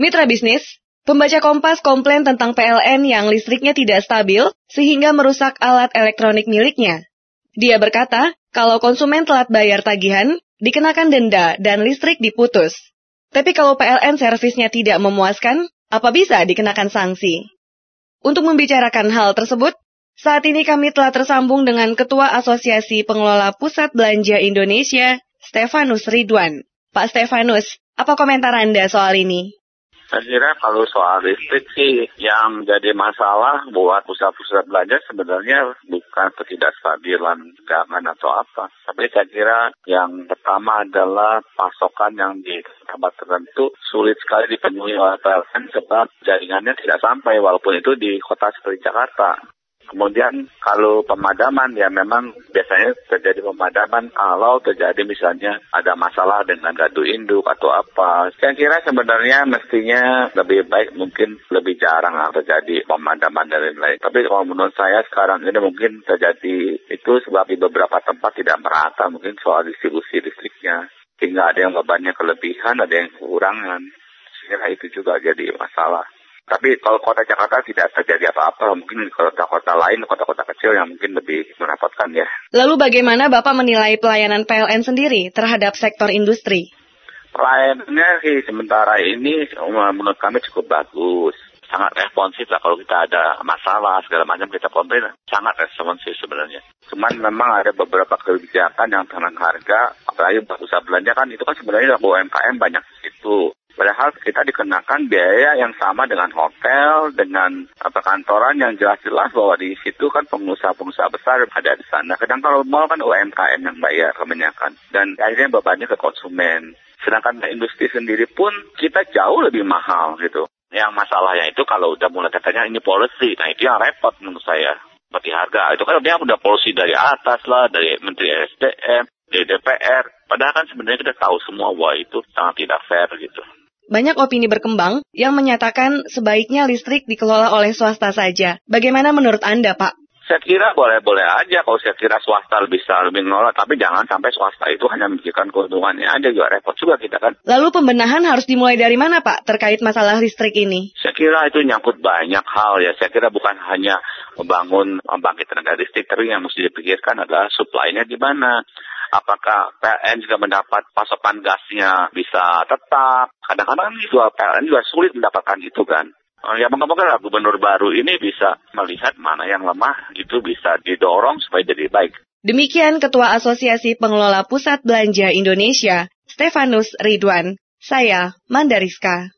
Mitra bisnis, pembaca Kompas komplain tentang PLN yang listriknya tidak stabil sehingga merusak alat elektronik miliknya. Dia berkata, kalau konsumen telat bayar tagihan, dikenakan denda dan listrik diputus. Tapi kalau PLN servisnya tidak memuaskan, apa bisa dikenakan sanksi? Untuk membicarakan hal tersebut, saat ini kami telah tersambung dengan Ketua Asosiasi Pengelola Pusat Belanja Indonesia, Stefanus Ridwan. Pak Stefanus, apa komentar Anda soal ini? Saya kira kalau soal listrik sih yang jadi masalah buat pusat-pusat belanja sebenarnya bukan ketidakstabilan gangan atau apa. Tapi saya kira yang pertama adalah pasokan yang di tempat tertentu sulit sekali dipenuhi oleh PLN sebab jaringannya tidak sampai walaupun itu di kota seperti Jakarta. Kemudian kalau pemadaman ya memang biasanya terjadi pemadaman kalau terjadi misalnya ada masalah dengan gadu induk atau apa. Saya kira sebenarnya mestinya lebih baik mungkin lebih jarang terjadi pemadaman dan lain-lain. Tapi kalau menurut saya sekarang ini mungkin terjadi itu sebab di beberapa tempat tidak merata mungkin soal distribusi listriknya. Sehingga ada yang bebannya kelebihan, ada yang kekurangan. Saya itu juga jadi masalah. Tapi kalau kota Jakarta tidak terjadi apa-apa, mungkin di kota-kota lain, kota-kota kecil yang mungkin lebih merepotkan ya. Lalu bagaimana Bapak menilai pelayanan PLN sendiri terhadap sektor industri? Pelayanannya sih sementara ini menurut kami cukup bagus. Sangat responsif lah kalau kita ada masalah segala macam kita komplain sangat responsif sebenarnya. Cuman memang ada beberapa kebijakan yang tentang harga, apalagi usaha belanja kan itu kan sebenarnya UMKM banyak di situ. Padahal kita dikenakan biaya yang sama dengan hotel, dengan perkantoran yang jelas-jelas bahwa di situ kan pengusaha-pengusaha besar ada di sana. Kadang kalau mall kan UMKM yang bayar kebanyakan. Dan akhirnya bebannya ke konsumen. Sedangkan industri sendiri pun kita jauh lebih mahal gitu. Yang masalahnya itu kalau udah mulai katanya ini policy, nah itu yang repot menurut saya. Seperti harga, itu kan dia udah polusi dari atas lah, dari Menteri SDM, dari DPR. Padahal kan sebenarnya kita tahu semua bahwa itu sangat tidak fair gitu. Banyak opini berkembang yang menyatakan sebaiknya listrik dikelola oleh swasta saja. Bagaimana menurut Anda, Pak? Saya kira boleh-boleh aja kalau saya kira swasta bisa lebih ngelola, tapi jangan sampai swasta itu hanya memikirkan keuntungannya aja, juga repot juga kita kan. Lalu pembenahan harus dimulai dari mana Pak terkait masalah listrik ini? Saya kira itu nyangkut banyak hal ya, saya kira bukan hanya membangun pembangkit tenaga listrik, tapi yang mesti dipikirkan adalah supply-nya di mana apakah PLN juga mendapat pasokan gasnya bisa tetap. Kadang-kadang juga PLN juga sulit mendapatkan itu kan. Eh, ya moga-moga gubernur baru ini bisa melihat mana yang lemah, itu bisa didorong supaya jadi baik. Demikian Ketua Asosiasi Pengelola Pusat Belanja Indonesia, Stefanus Ridwan. Saya, Mandariska.